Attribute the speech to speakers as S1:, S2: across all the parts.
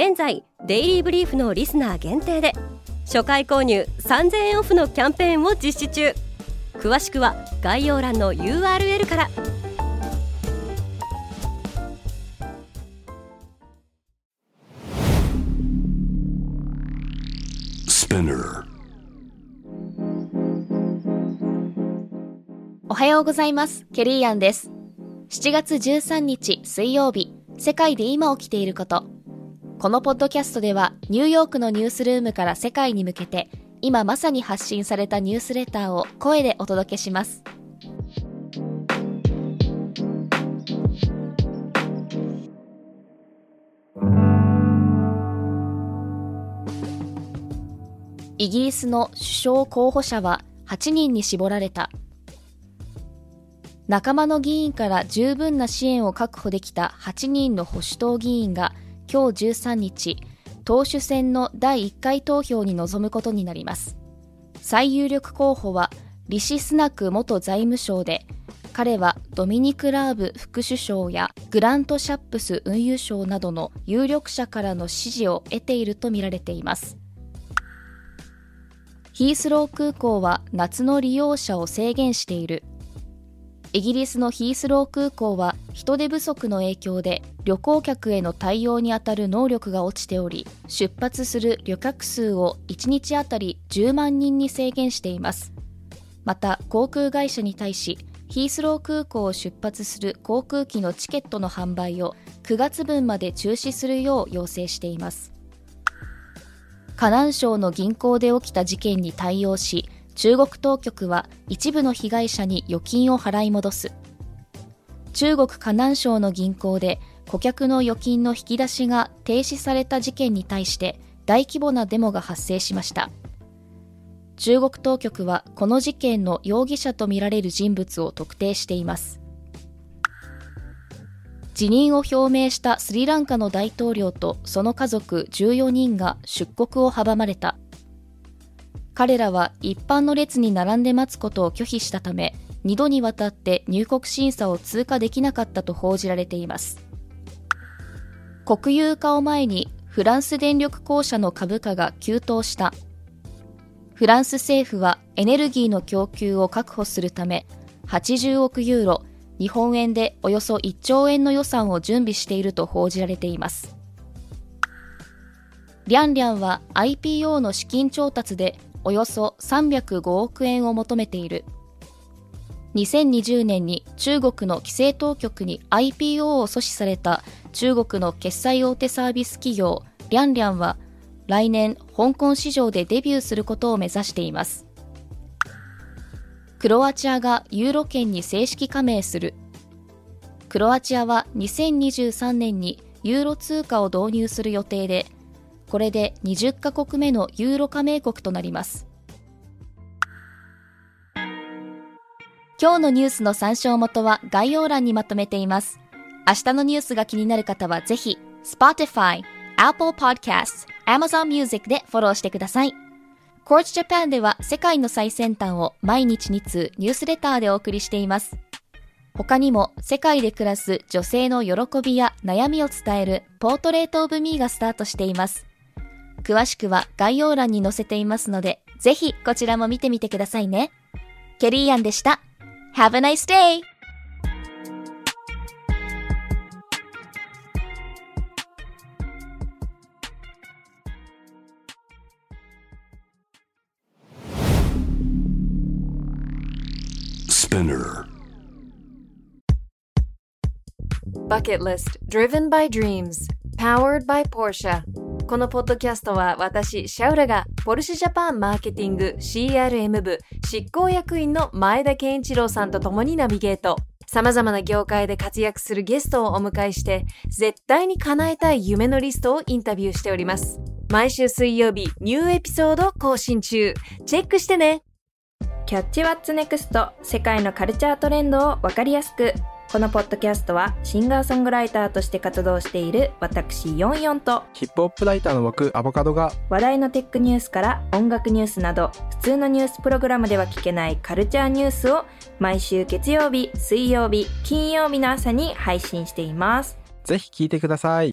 S1: 現在デイリーブリーフのリスナー限定で初回購入3000円オフのキャンペーンを実施中。詳しくは概要欄の URL から。
S2: おはようございます。ケリーアンです。7月13日水曜日世界で今起きていることこのポッドキャストではニューヨークのニュースルームから世界に向けて今まさに発信されたニュースレターを声でお届けします。イギリスの首相候補者は8人に絞られた。仲間の議員から十分な支援を確保できた8人の保守党議員が今日13日、党首選の第1回投票に臨むことになります。最有力候補はリシ・スナク元財務省で、彼はドミニク・ラーブ副首相やグラント・シャップス運輸相などの有力者からの支持を得ているとみられています。ヒースロー空港は夏の利用者を制限しているイギリスのヒースロー空港は人手不足の影響で旅行客への対応にあたる能力が落ちており出発する旅客数を1日あたり10万人に制限しています。また航空会社に対しヒースロー空港を出発する航空機のチケットの販売を9月分まで中止するよう要請しています。河南省の銀行で起きた事件に対応し中国当局は一部の被害者に預金を払い戻す。中国河南省の銀行で顧客の預金の引き出しが停止された事件に対して大規模なデモが発生しました。中国当局はこの事件の容疑者とみられる人物を特定しています。辞任を表明したスリランカの大統領とその家族14人が出国を阻まれた。彼らは一般の列に並んで待つことを拒否したため、2度にわたって入国審査を通過できなかったと報じられています。国有化を前にフランス電力公社の株価が急騰した。フランス政府はエネルギーの供給を確保するため、80億ユーロ、日本円でおよそ1兆円の予算を準備していると報じられています。リャンリャンは IPO の資金調達でおよそ305億円を求めている。2020年に中国の規制当局に IPO を阻止された中国の決済大手サービス企業リャンリャンは来年香港市場でデビューすることを目指しています。クロアチアがユーロ圏に正式加盟する。クロアチアは2023年にユーロ通貨を導入する予定でこれで20カ国目のユーロ加盟国となります。今日のニュースの参照元は概要欄にまとめています。明日のニュースが気になる方はぜひ、Spotify、Apple Podcasts、Amazon Music でフォローしてください。Courts Japan では世界の最先端を毎日2通ニュースレターでお送りしています。他にも世界で暮らす女性の喜びや悩みを伝えるポートレートオブミーがスタートしています。詳しくは概要欄に載せていますので、ぜひこちらも見てみてくださいね。ケリーアンでした。Have a nice day!
S3: Bucket List Driven by Dreams Powered by Porsche このポッドキャストは私、シャウラがポルシェジャパンマーケティング CRM 部執行役員の前田健一郎さんと共にナビゲート。様々な業界で活躍するゲストをお迎えして、絶対に叶えたい夢のリストをインタビューしております。毎週水曜日、ニューエピソード更新中。チェックしてね
S4: キャッチワッツネクスト世界のカルチャートレンドをわかりやすくこのポッドキャストはシンガーソングライターとして活動している私ヨンヨンと
S5: ヒップホップライターの僕アボカドが
S4: 話題のテックニュースから音楽ニュースなど普通のニュースプログラムでは聞けないカルチャーニュースを毎週月曜日、水曜日、金曜日の朝に配信しています。
S5: ぜひ聞いてください。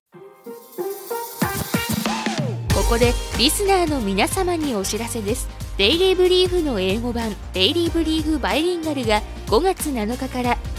S1: ここでリスナーの皆様にお知らせです。デイリーブリーフの英語版デイリーブリーフバイリンガルが5月7日から